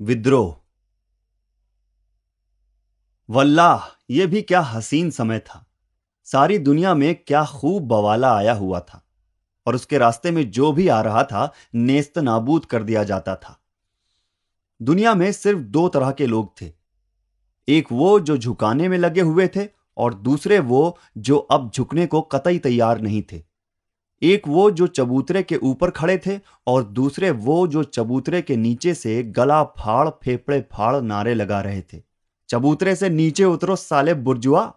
विद्रोह। वल्लाह, ये भी क्या हसीन समय था। सारी दुनिया में क्या खूब बवाला आया हुआ था। और उसके रास्ते में जो भी आ रहा था, नेस्त नाबूद कर दिया जाता था। दुनिया में सिर्फ़ दो तरह के लोग थे। एक वो जो झुकाने में लगे हुए थे, और दूसरे वो जो अब झुकने को कतई तैयार नहीं थे। एक वो जो चबूतरे के ऊपर खड़े थे और दूसरे वो जो चबूतरे के नीचे से गला फाड़, फेफड़े फाड़ नारे लगा रहे थे। चबूतरे से नीचे उतरो साले बुर्जुआ।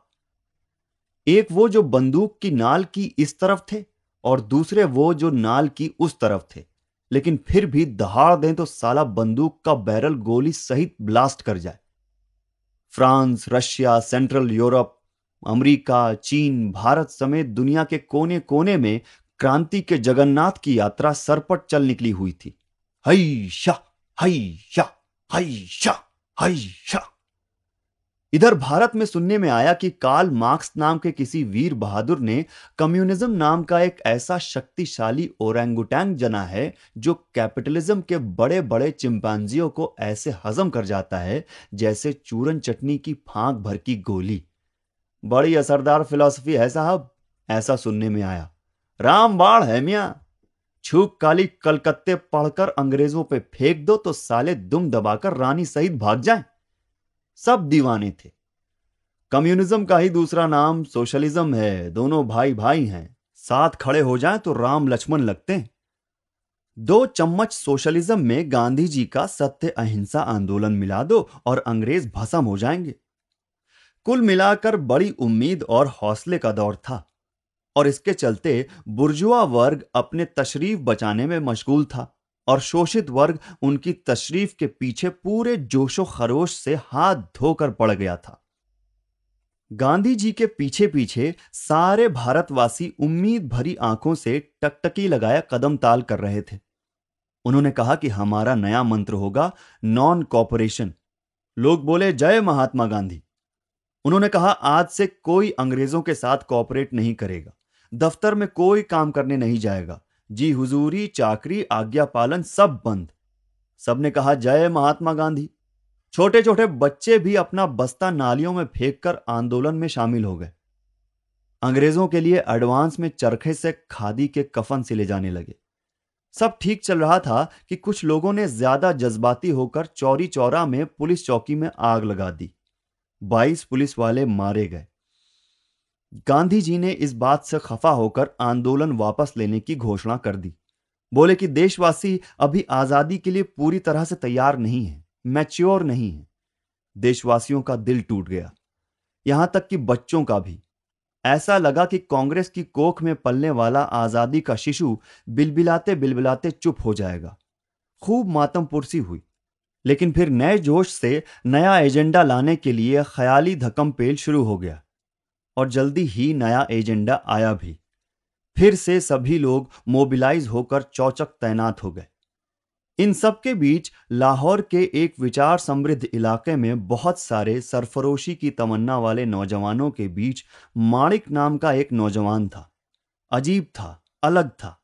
एक वो जो बंदूक की नाल की इस तरफ़ थे और दूसरे वो जो नाल की उस तरफ़ थे। लेकिन फिर भी दहाड़ दें तो साला बंदूक का बैरल गोली सहित ब्लास्ट कर जाए। France, Russia, central Europe, America, चीन, भारत समेत दुनिया के कोने कोने में क्रांति के जगन्नाथ की यात्रा सरपट चल निकली हुई थी। हई शाह हई शाह हई शाह हई शाह इधर भारत में सुनने में आया कि काल मार्क्स नाम के किसी वीर बहादुर ने कम्युनिज्म नाम का एक ऐसा शक्तिशाली ओरेंगुटैंग जना है जो कैपिटलिज्म के बड़े बड़े चिंपांजियों को ऐसे हजम कर जाता है जैसे चूरन चटनी की फांक भर की गोली। बड़ी असरदार फिलॉसफी है साहब, ऐसा सुनने में आया। रामबाण है मिया। छूक काली कलकत्ते पढ़कर अंग्रेज़ों पे फेंक दो तो साले दुम दबाकर रानी सहित भाग जाएँ। सब दीवाने थे। कम्युनिज्म का ही दूसरा नाम सोशलिज्म है, दोनों भाई भाई हैं। साथ खड़े हो जाएँ तो राम लक्ष्मण लगते हैं। दो चम्मच सोशलिज्म में गांधी जी का सत्य अहिंसा आंदोलन मिला दो और अंग्रेज़ भसम हो जाएँगे। कुल मिलाकर बड़ी उम्मीद और हौसले का दौर था। और इसके चलते बुर्जुआ वर्ग अपने तशरीफ़ बचाने में मशगूल था और शोषित वर्ग उनकी तशरीफ़ के पीछे पूरे जोशो खरोश से हाथ धोकर पड़ गया था। गांधी जी के पीछे पीछे सारे भारतवासी उम्मीद भरी आँखों से टकटकी लगाया कदम ताल कर रहे थे। उन्होंने कहा कि हमारा नया मंत्र होगा नॉन कॉपरेशन लोग बोले, जय महात्मा गांधी। उन्होंने कहा, आज से कोई अंग्रेज़ों के साथ कॉपरेट नहीं करेगा। दफ्तर में कोई काम करने नहीं जाएगा। जी हुजूरी, चाकरी, आज्ञा पालन सब बंद। सबने कहा, जय महात्मा गांधी। छोटे छोटे बच्चे भी अपना बस्ता नालियों में फेंककर आंदोलन में शामिल हो गए। अंग्रेज़ों के लिए एडवांस में चरखे से खादी के कफन सिले जाने लगे। सब ठीक चल रहा था कि कुछ लोगों ने ज़्यादा जज्बाती होकर चौरी चौरा में पुलिस चौकी में आग लगा दी। बाईस पुलिस वाले मारे गए। गांधी जी ने इस बात से खफा होकर आंदोलन वापस लेने की घोषणा कर दी। बोले कि देशवासी अभी आज़ादी के लिए पूरी तरह से तैयार नहीं है, मैच्योर नहीं है। देशवासियों का दिल टूट गया, यहाँ तक कि बच्चों का भी। ऐसा लगा कि कांग्रेस की कोख में पलने वाला आज़ादी का शिशु बिलबिलाते बिलबिलाते चुप हो जाएगा। खूब मातम पुरसी हुई, लेकिन फिर नए जोश से नया एजेंडा लाने के लिए ख्याली धकम पेल शुरू हो गया। और जल्दी ही नया एजेंडा आया भी। फिर से सभी लोग मोबिलाइज होकर चौचक तैनात हो गए। इन सब के बीच लाहौर के एक विचार समृद्ध इलाके में बहुत सारे सरफरोशी की तमन्ना वाले नौजवानों के बीच माणिक नाम का एक नौजवान था। अजीब था, अलग था।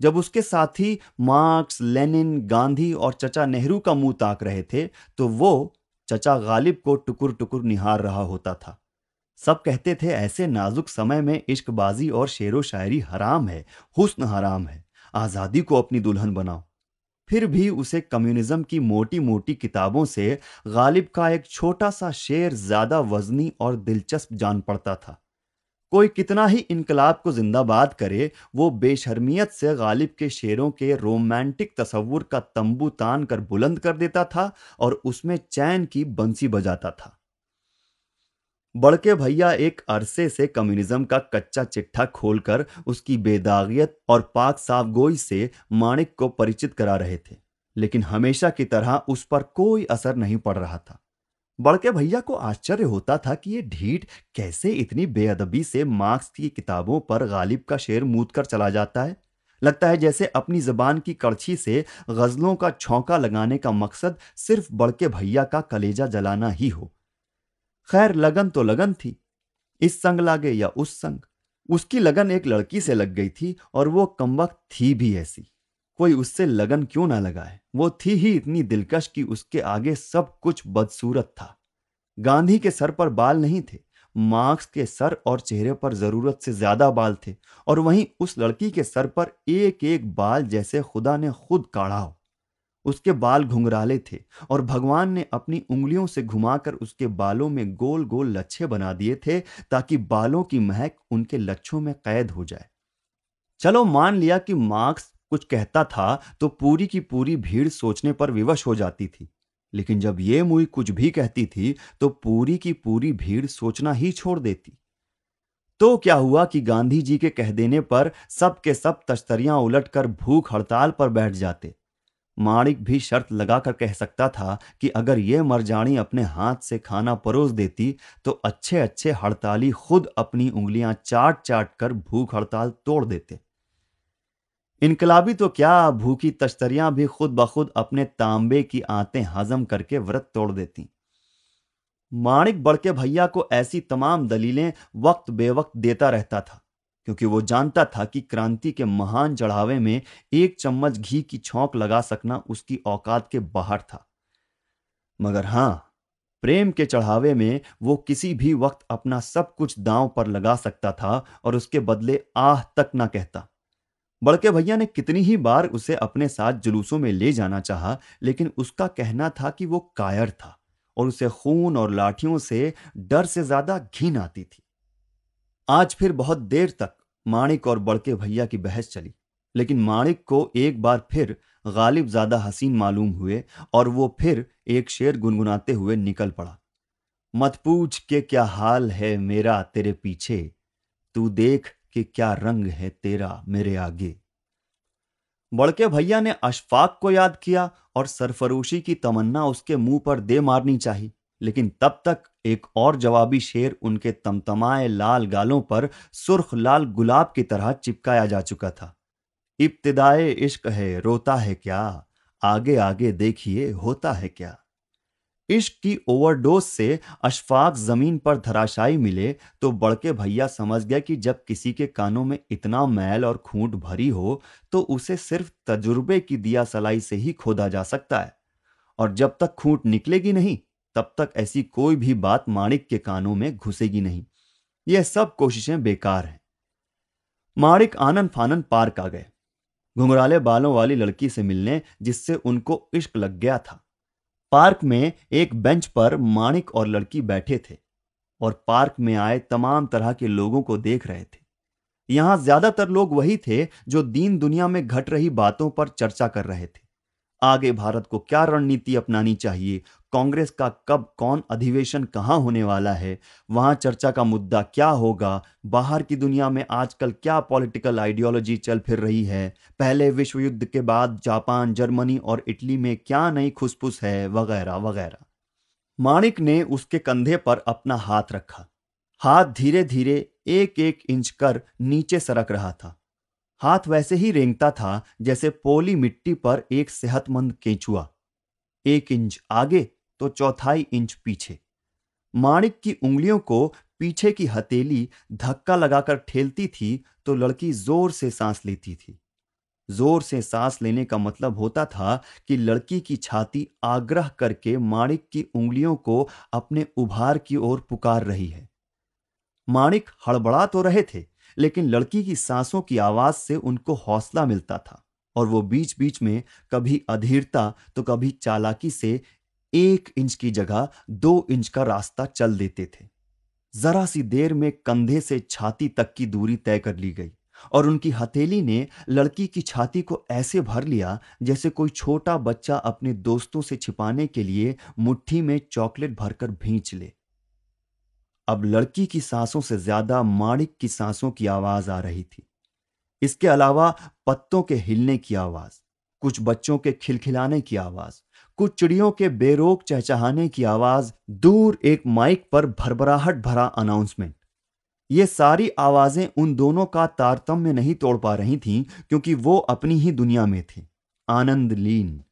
जब उसके साथी मार्क्स, लेनिन, गांधी और चचा नेहरू का मुँह ताक रहे थे तो वो चचा गालिब को टुकुर टुकुर निहार रहा होता था। सब कहते थे, ऐसे नाजुक समय में इश्कबाजी और शेरो शायरी हराम है, हुस्न हराम है। आज़ादी को अपनी दुल्हन बनाओ। फिर भी उसे कम्युनिज्म की मोटी मोटी किताबों से गालिब का एक छोटा सा शेर ज़्यादा वजनी और दिलचस्प जान पड़ता था। कोई कितना ही इनकलाब को जिंदाबाद करे, वो बेशर्मियत से गालिब के शेरों के रोमांटिक तस्वुर का तंबू तान कर बुलंद कर देता था और उसमें चैन की बंसी बजाता था। बड़के भैया एक अरसे से कम्युनिज्म का कच्चा चिट्ठा खोलकर उसकी बेदागियत और पाक साफ़ गोई से माणिक को परिचित करा रहे थे, लेकिन हमेशा की तरह उस पर कोई असर नहीं पड़ रहा था। बड़के भैया को आश्चर्य होता था कि ये ढीठ कैसे इतनी बेअदबी से मार्क्स की किताबों पर गालिब का शेर मूद कर चला जाता है। लगता है जैसे अपनी जबान की कड़छी से गजलों का छौंका लगाने का मकसद सिर्फ़ बड़के भैया का कलेजा जलाना ही हो। खैर, लगन तो लगन थी। इस संग लागे या उस संग। उसकी लगन एक लड़की से लग गई थी और वो कमवक्त थी भी ऐसी। कोई उससे लगन क्यों ना लगाए? वो थी ही इतनी दिलकश कि उसके आगे सब कुछ बदसूरत था। गांधी के सर पर बाल नहीं थे। मार्क्स के सर और चेहरे पर ज़रूरत से ज़्यादा बाल थे और वहीं उस लड़की के सर पर एक एक बाल जैसे खुदा ने खुद काढ़ा हो। उसके बाल घुंघराले थे और भगवान ने अपनी उंगलियों से घुमाकर उसके बालों में गोल गोल लच्छे बना दिए थे ताकि बालों की महक उनके लच्छों में कैद हो जाए। चलो मान लिया कि मार्क्स कुछ कहता था तो पूरी की पूरी भीड़ सोचने पर विवश हो जाती थी। लेकिन जब ये मुई कुछ भी कहती थी तो पूरी की पूरी भीड़ सोचना ही छोड़ देती। तो क्या हुआ कि गांधी जी के कह देने पर सब के सब तश्तरियाँ उलटकर भूख हड़ताल पर बैठ जाते? माणिक भी शर्त लगाकर कह सकता था कि अगर ये मरजानी अपने हाथ से खाना परोस देती तो अच्छे अच्छे हड़ताली खुद अपनी उंगलियाँ चाट चाट कर भूख हड़ताल तोड़ देते। इनकलाबी तो क्या भूखी तश्तरियाँ भी खुद ब खुद अपने तांबे की आंतें हजम करके व्रत तोड़ देती। माणिक बड़के भैया को ऐसी तमाम दलीलें वक्त बेवक्त देता रहता था। क्योंकि वो जानता था कि क्रांति के महान चढ़ावे में एक चम्मच घी की छौंक लगा सकना उसकी औकात के बाहर था। मगर हाँ, प्रेम के चढ़ावे में वो किसी भी वक्त अपना सब कुछ दांव पर लगा सकता था और उसके बदले आह तक ना कहता। बड़के भैया ने कितनी ही बार उसे अपने साथ जुलूसों में ले जाना चाहा, लेकिन उसका कहना था कि वो कायर था और उसे खून और लाठियों से डर से ज़्यादा घिन आती थी। आज फिर बहुत देर तक माणिक और बड़के भैया की बहस चली। लेकिन माणिक को एक बार फिर गालिब ज़्यादा हसीन मालूम हुए और वो फिर एक शेर गुनगुनाते हुए निकल पड़ा। मत पूछ के क्या हाल है मेरा तेरे पीछे। तू देख कि क्या रंग है तेरा मेरे आगे। बड़के भैया ने अशफाक को याद किया और सरफरोशी की तमन्ना उसके मुँह पर दे मारनी चाहिए लेकिन तब तक एक और जवाबी शेर उनके तमतमाए लाल गालों पर सुर्ख लाल गुलाब की तरह चिपकाया जा चुका था। इब्तदाए इश्क है, रोता है क्या? आगे आगे देखिए, होता है क्या? इश्क की ओवरडोज से अशफाक ज़मीन पर धराशाई मिले तो बड़के भैया समझ गया कि जब किसी के कानों में इतना मैल और खूंट भरी हो तो उसे सिर्फ़ तजुर्बे की दिया सलाई से ही खोदा जा सकता है। और जब तक खूंट निकलेगी नहीं तब तक ऐसी कोई भी बात माणिक के कानों में घुसेगी नहीं। यह सब कोशिशें बेकार हैं। माणिक आनंद फानन पार्क आ गए। घुंघराले बालों वाली लड़की से मिलने जिससे उनको इश्क लग गया था। पार्क में एक बेंच पर माणिक और लड़की बैठे थे और पार्क में आए तमाम तरह के लोगों को देख रहे थे। यहाँ ज़्यादातर लोग वही थे जो दीन दुनिया में घट रही बातों पर चर्चा कर रहे थे। आगे भारत को क्या रणनीति अपनानी चाहिए? कांग्रेस का कब कौन अधिवेशन कहाँ होने वाला है? वहाँ चर्चा का मुद्दा क्या होगा? बाहर की दुनिया में आजकल क्या पॉलिटिकल आइडियोलॉजी चल फिर रही है? पहले विश्व युद्ध के बाद जापान, जर्मनी और इटली में क्या नई खुसफुस है? वगैरह वगैरह। माणिक ने उसके कंधे पर अपना हाथ रखा। हाथ धीरे धीरे एक एक इंच कर नीचे सरक रहा था। हाथ वैसे ही रेंगता था जैसे पोली मिट्टी पर एक सेहतमंद केंचुआ। एक इंच आगे तो चौथाई इंच पीछे। माणिक की उंगलियों को पीछे की हथेली धक्का लगाकर ठेलती थी तो लड़की ज़ोर से सांस लेती थी। ज़ोर से सांस लेने का मतलब होता था कि लड़की की छाती आग्रह करके माणिक की उंगलियों को अपने उभार की ओर पुकार रही है। माणिक हड़बड़ा तो रहे थे लेकिन लड़की की सांसों की आवाज़ से उनको हौसला मिलता था, और वो बीच बीच में कभी अधीरता तो कभी चालाकी से एक इंच की जगह दो इंच का रास्ता चल देते थे। जरा सी देर में कंधे से छाती तक की दूरी तय कर ली गई, और उनकी हथेली ने लड़की की छाती को ऐसे भर लिया जैसे कोई छोटा बच्चा अपने दोस्तों से छिपाने के लिए मुट्ठी में चॉकलेट भरकर भींच ले। अब लड़की की सांसों से ज़्यादा माणिक की सांसों की आवाज़ आ रही थी। इसके अलावा पत्तों के हिलने की आवाज़, कुछ बच्चों के खिलखिलाने की आवाज़, कुछ चिड़ियों के बेरोक चहचहाने की आवाज़, दूर एक माइक पर भरभराहट भरा अनाउंसमेंट। ये सारी आवाज़ें उन दोनों का तारतम्य नहीं तोड़ पा रही थीं, क्योंकि वो अपनी ही दुनिया में थे। आनंद लीन।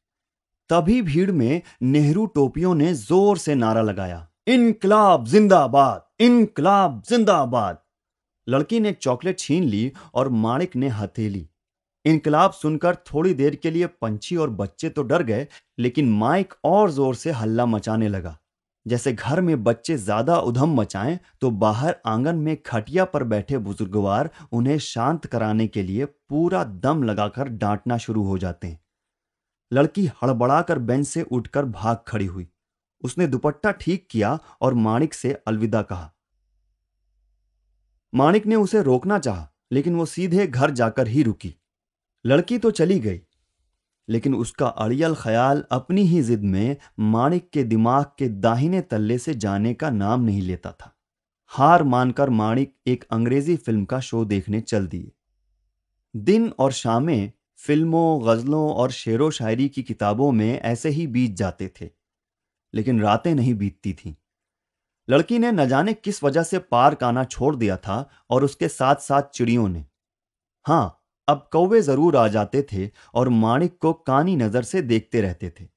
तभी भीड़ में नेहरू टोपियों ने ज़ोर से नारा लगाया। इनकलाब जिंदाबाद इनकलाब जिंदाबाद। लड़की ने चॉकलेट छीन ली और माणिक ने हथेली। इनकलाब सुनकर थोड़ी देर के लिए पंछी और बच्चे तो डर गए, लेकिन माइक और ज़ोर से हल्ला मचाने लगा। जैसे घर में बच्चे ज़्यादा उधम मचाएँ तो बाहर आँगन में खटिया पर बैठे बुजुर्गवार उन्हें शांत कराने के लिए पूरा दम लगाकर डांटना शुरू हो जाते हैं। लड़की हड़बड़ाकर बेंच से उठकर भाग खड़ी हुई। उसने दुपट्टा ठीक किया और माणिक से अलविदा कहा। माणिक ने उसे रोकना चाहा, लेकिन वो सीधे घर जाकर ही रुकी। लड़की तो चली गई, लेकिन उसका अड़ियल ख्याल अपनी ही जिद में माणिक के दिमाग के दाहिने तल्ले से जाने का नाम नहीं लेता था। हार मानकर माणिक एक अंग्रेज़ी फ़िल्म का शो देखने चल दिए। दिन और शामें फ़िल्मों, गजलों और शेरो शायरी की किताबों में ऐसे ही बीत जाते थे। लेकिन रातें नहीं बीतती थीं। लड़की ने न जाने किस वजह से पार्क आना छोड़ दिया था और उसके साथ साथ चिड़ियों ने। हाँ, अब कौवे ज़रूर आ जाते थे और माणिक को कानी नज़र से देखते रहते थे।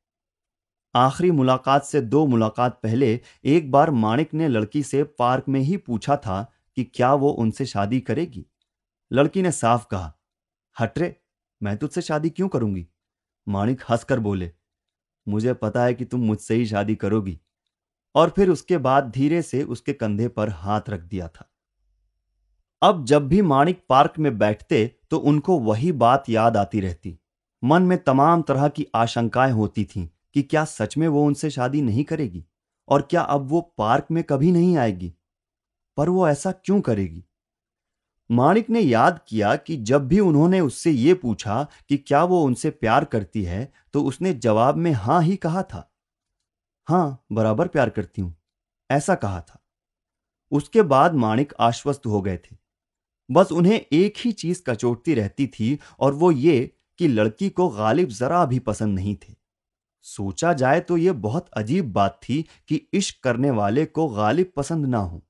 आखिरी मुलाकात से दो मुलाकात पहले एक बार माणिक ने लड़की से पार्क में ही पूछा था कि क्या वो उनसे शादी करेगी। लड़की ने साफ़ कहा, हटरे, मैं तुझसे शादी क्यों करूँगी? माणिक हंसकर बोले मुझे पता है कि तुम मुझसे ही शादी करोगी। और फिर उसके बाद धीरे से उसके कंधे पर हाथ रख दिया था। अब जब भी माणिक पार्क में बैठते तो उनको वही बात याद आती रहती। मन में तमाम तरह की आशंकाएँ होती थीं कि क्या सच में वो उनसे शादी नहीं करेगी? और क्या अब वो पार्क में कभी नहीं आएगी? पर वो ऐसा क्यों करेगी? माणिक ने याद किया कि जब भी उन्होंने उससे ये पूछा कि क्या वो उनसे प्यार करती है तो उसने जवाब में हाँ ही कहा था। हाँ, बराबर प्यार करती हूँ, ऐसा कहा था। उसके बाद माणिक आश्वस्त हो गए थे। बस उन्हें एक ही चीज़ कचोटती रहती थी और वो ये कि लड़की को गालिब जरा भी पसंद नहीं थे। सोचा जाए तो यह बहुत अजीब बात थी कि इश्क करने वाले को गालिब पसंद ना हो।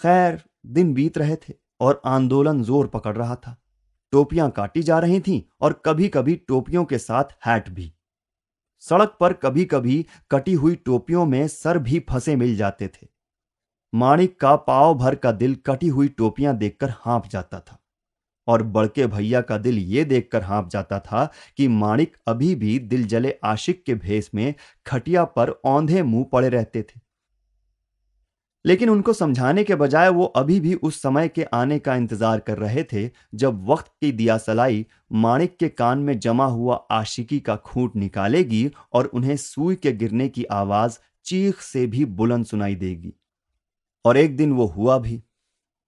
खैर, दिन बीत रहे थे। और आंदोलन ज़ोर पकड़ रहा था। टोपियाँ काटी जा रही थीं और कभी कभी टोपियों के साथ हैट भी। सड़क पर कभी कभी कटी हुई टोपियों में सर भी फंसे मिल जाते थे। माणिक का पाव भर का दिल कटी हुई टोपियाँ देखकर हाँप जाता था। और बड़के भैया का दिल ये देखकर हाँप जाता था कि माणिक अभी भी दिल जले आशिक के भेस में खटिया पर औंधे मुँह पड़े रहते थे। लेकिन उनको समझाने के बजाय वो अभी भी उस समय के आने का इंतज़ार कर रहे थे जब वक्त की दिया सलाई माणिक के कान में जमा हुआ आशिकी का खूंट निकालेगी और उन्हें सुई के गिरने की आवाज़ चीख से भी बुलंद सुनाई देगी। और एक दिन वो हुआ भी।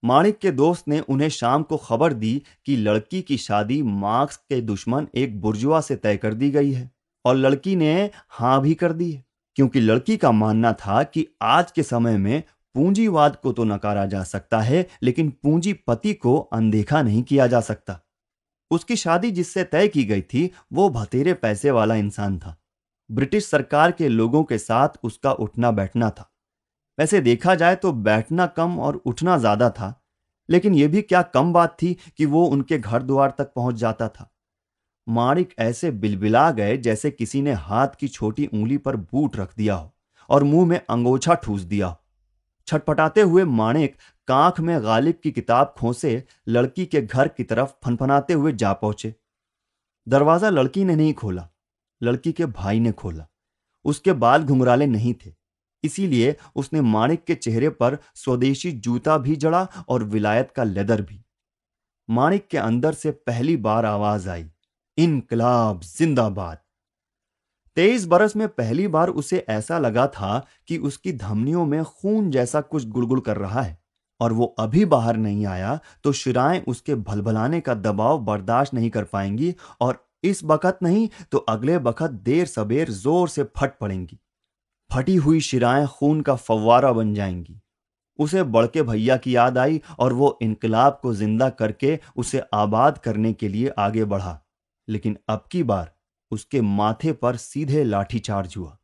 माणिक के दोस्त ने उन्हें शाम को खबर दी कि लड़की की शादी मार्क्स के दुश्मन एक बुर्जुआ से तय कर दी गई है और लड़की ने हाँ भी कर दी है, क्योंकि लड़की का मानना था कि आज के समय में पूंजीवाद को तो नकारा जा सकता है, लेकिन पूंजीपति को अनदेखा नहीं किया जा सकता। उसकी शादी जिससे तय की गई थी, वो भतेरे पैसे वाला इंसान था। ब्रिटिश सरकार के लोगों के साथ उसका उठना बैठना था। वैसे देखा जाए तो बैठना कम और उठना ज़्यादा था, लेकिन यह भी क्या कम बात थी कि वो उनके घर द्वार तक पहुँच जाता था। माणिक ऐसे बिलबिला गए जैसे किसी ने हाथ की छोटी उंगली पर बूट रख दिया हो और मुँह में अंगोछा ठूस दिया हो। छटपटाते हुए माणिक कांख में गालिब की किताब खोसे लड़की के घर की तरफ़ फनफनाते हुए जा पहुँचे। दरवाज़ा लड़की ने नहीं खोला, लड़की के भाई ने खोला। उसके बाल घुंघराले नहीं थे, इसीलिए उसने माणिक के चेहरे पर स्वदेशी जूता भी जड़ा और विलायत का लेदर भी। माणिक के अंदर से पहली बार आवाज़ आई, इनकलाब जिंदाबाद। तेईस बरस में पहली बार उसे ऐसा लगा था कि उसकी धमनियों में खून जैसा कुछ गुड़गुड़ कर रहा है। और वो अभी बाहर नहीं आया तो शिराएँ उसके भलभलाने का दबाव बर्दाश्त नहीं कर पाएँगी और इस बखत नहीं तो अगले बखत देर सबेर ज़ोर से फट पड़ेंगी। फटी हुई शिराएँ खून का फव्वारा बन जाएँगी। उसे बड़के भैया की याद आई और वो इनकलाब को ज़िंदा करके उसे आबाद करने के लिए आगे बढ़ा। लेकिन अब की बार उसके माथे पर सीधे लाठी चार्ज हुआ।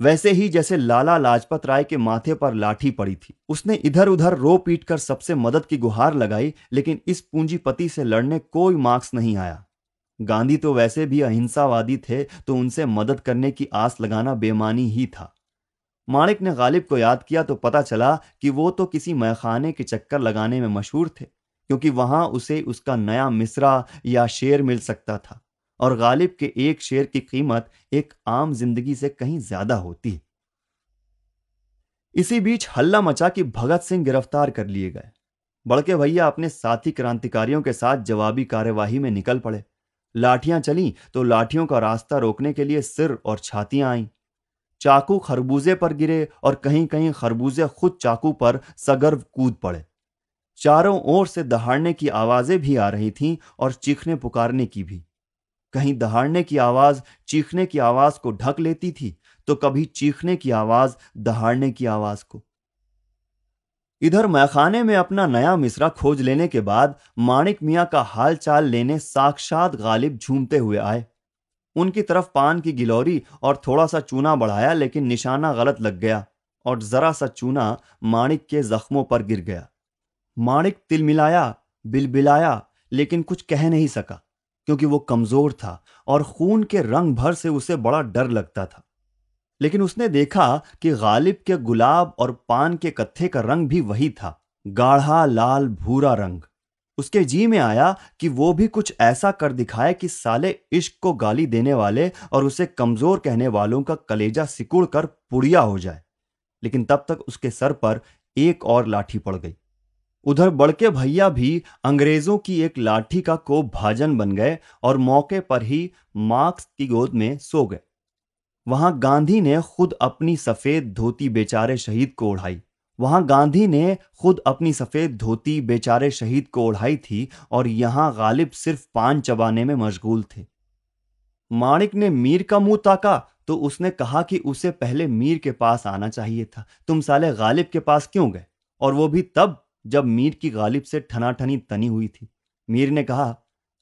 वैसे ही जैसे लाला लाजपत राय के माथे पर लाठी पड़ी थी। उसने इधर उधर रो पीट कर सबसे मदद की गुहार लगाई, लेकिन इस पूंजीपति से लड़ने कोई मार्क्स नहीं आया। गांधी तो वैसे भी अहिंसावादी थे तो उनसे मदद करने की आस लगाना बेमानी ही था। माणिक ने गालिब को याद किया तो पता चला कि वो तो किसी मैखाने के चक्कर लगाने में मशहूर थे, क्योंकि वहाँ उसे उसका नया मिसरा या शेर मिल सकता था। और गालिब के एक शेर की कीमत एक आम ज़िंदगी से कहीं ज़्यादा होती इसी बीच हल्ला मचा कि भगत सिंह गिरफ़्तार कर लिए गए। बड़के भैया अपने साथी क्रांतिकारियों के साथ जवाबी कार्यवाही में निकल पड़े। लाठियाँ चली तो लाठियों का रास्ता रोकने के लिए सिर और छातियाँ आईं। चाकू खरबूजे पर गिरे और कहीं कहीं खरबूजे खुद चाकू पर सगर्व कूद पड़े। चारों ओर से दहाड़ने की आवाज़ें भी आ रही थीं और चीखने पुकारने की भी। कहीं दहाड़ने की आवाज़, चीखने की आवाज़ को ढक लेती थी तो कभी चीखने की आवाज़, दहाड़ने की आवाज़ को। इधर मैखाने में अपना नया मिसरा खोज लेने के बाद माणिक मियाँ का हाल चाल लेने साक्षात गालिब झूमते हुए आए। उनकी तरफ़ पान की गिलौरी और थोड़ा सा चूना बढ़ाया, लेकिन निशाना गलत लग गया और जरा सा चूना माणिक के जख्मों पर गिर गया। माणिक तिलमिलाया, बिलबिलाया, लेकिन कुछ कह नहीं सका। क्योंकि वो कमज़ोर था और खून के रंग भर से उसे बड़ा डर लगता था। लेकिन उसने देखा कि गालिब के गुलाब और पान के कत्थे का रंग भी वही था, गाढ़ा, लाल, भूरा रंग। उसके जी में आया कि वो भी कुछ ऐसा कर दिखाए कि साले इश्क को गाली देने वाले और उसे कमज़ोर कहने वालों का कलेजा सिकुड़ कर पुड़िया हो जाए। लेकिन तब तक उसके सर पर एक और लाठी पड़ गई। उधर बड़के भैया भी अंग्रेज़ों की एक लाठी का को भाजन बन गए और मौके पर ही मार्क्स की गोद में सो गए। वहाँ गांधी ने खुद अपनी सफ़ेद धोती बेचारे शहीद को उड़ाई वहाँ गांधी ने खुद अपनी सफ़ेद धोती बेचारे शहीद को ओढ़ाई थी और यहाँ गालिब सिर्फ़ पान चबाने में मशगूल थे। माणिक ने मीर का मुँह ताका तो उसने कहा कि उसे पहले मीर के पास आना चाहिए था। तुम साले गालिब के पास क्यों गए? और वो भी तब जब मीर की गालिब से ठनाठनी तनी हुई थी। मीर ने कहा,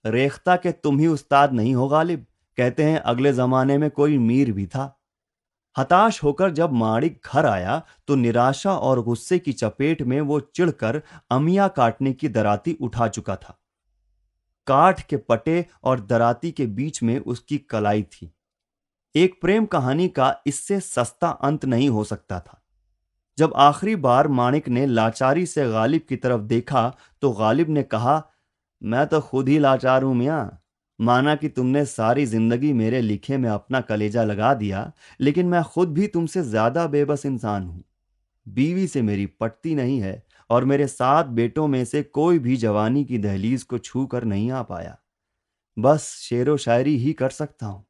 रेख्ता के तुम ही उस्ताद नहीं हो गालिब? कहते हैं, अगले जमाने में कोई मीर भी था। हताश होकर जब माणिक घर आया तो निराशा और गुस्से की चपेट में वो चिढ़कर अमिया काटने की दराती उठा चुका था। काठ के पटे और दराती के बीच में उसकी कलाई थी। एक प्रेम कहानी का इससे सस्ता अंत नहीं हो सकता था। जब आखिरी बार माणिक ने लाचारी से गालिब की तरफ़ देखा तो गालिब ने कहा, मैं तो खुद ही लाचार हूँ मियाँ। माना कि तुमने सारी ज़िंदगी मेरे लिखे में अपना कलेजा लगा दिया, लेकिन मैं खुद भी तुमसे ज़्यादा बेबस इंसान हूँ। बीवी से मेरी पटती नहीं है और मेरे सात बेटों में से कोई भी जवानी की दहलीज को छू कर नहीं आ पाया। बस शेर व शायरी ही कर सकता हूँ।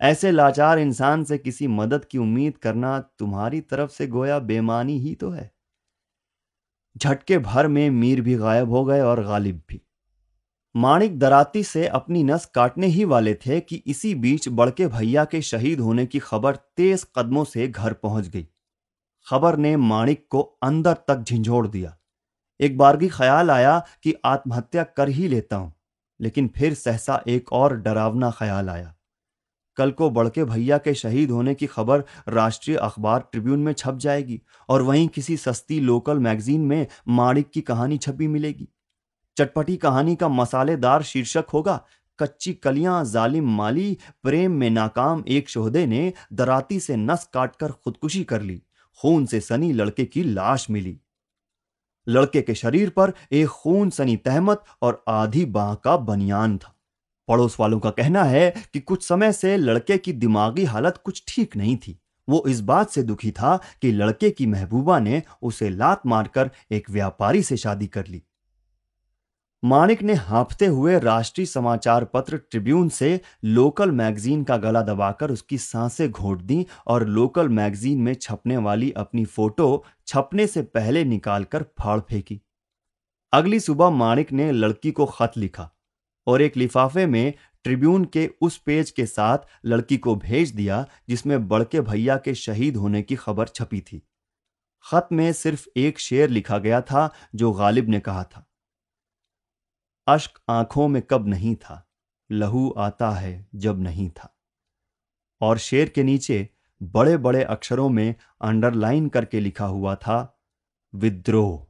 ऐसे लाचार इंसान से किसी मदद की उम्मीद करना तुम्हारी तरफ़ से गोया बेमानी ही तो है। झटके भर में मीर भी गायब हो गए और गालिब भी। माणिक दराती से अपनी नस काटने ही वाले थे कि इसी बीच बड़के भैया के शहीद होने की खबर तेज कदमों से घर पहुँच गई। खबर ने माणिक को अंदर तक झिंझोड़ दिया। एक बारगी ख्याल आया कि आत्महत्या कर ही लेता हूँ, लेकिन फिर सहसा एक और डरावना ख्याल आया। कल को बड़के भैया के शहीद होने की खबर राष्ट्रीय अखबार ट्रिब्यून में छप जाएगी और वहीं किसी सस्ती लोकल मैगजीन में माणिक की कहानी छपी मिलेगी। चटपटी कहानी का मसालेदार शीर्षक होगा, कच्ची कलियाँ, जालिम माली, प्रेम में नाकाम एक शोहदे ने दराती से नस काटकर खुदकुशी कर ली, खून से सनी लड़के की लाश मिली। लड़के के शरीर पर एक खून सनी तहमत और आधी बाह का बनियान था। पड़ोस वालों का कहना है कि कुछ समय से लड़के की दिमागी हालत कुछ ठीक नहीं थी। वो इस बात से दुखी था कि लड़के की महबूबा ने उसे लात मारकर एक व्यापारी से शादी कर ली। माणिक ने हाँफते हुए राष्ट्रीय समाचार पत्र ट्रिब्यून से लोकल मैगजीन का गला दबाकर उसकी साँसें घोट दी और लोकल मैगजीन में छपने वाली अपनी फ़ोटो छपने से पहले निकालकर फाड़ फेंकी। अगली सुबह माणिक ने लड़की को खत लिखा। और एक लिफाफे में ट्रिब्यून के उस पेज के साथ लड़की को भेज दिया, जिसमें बड़के भैया के शहीद होने की खबर छपी थी। खत में सिर्फ़ एक शेर लिखा गया था, जो गालिब ने कहा था। अश्क आँखों में कब नहीं था, लहू आता है जब नहीं था। और शेर के नीचे बड़े बड़े अक्षरों में अंडरलाइन करके लिखा हुआ था, विद्रोह।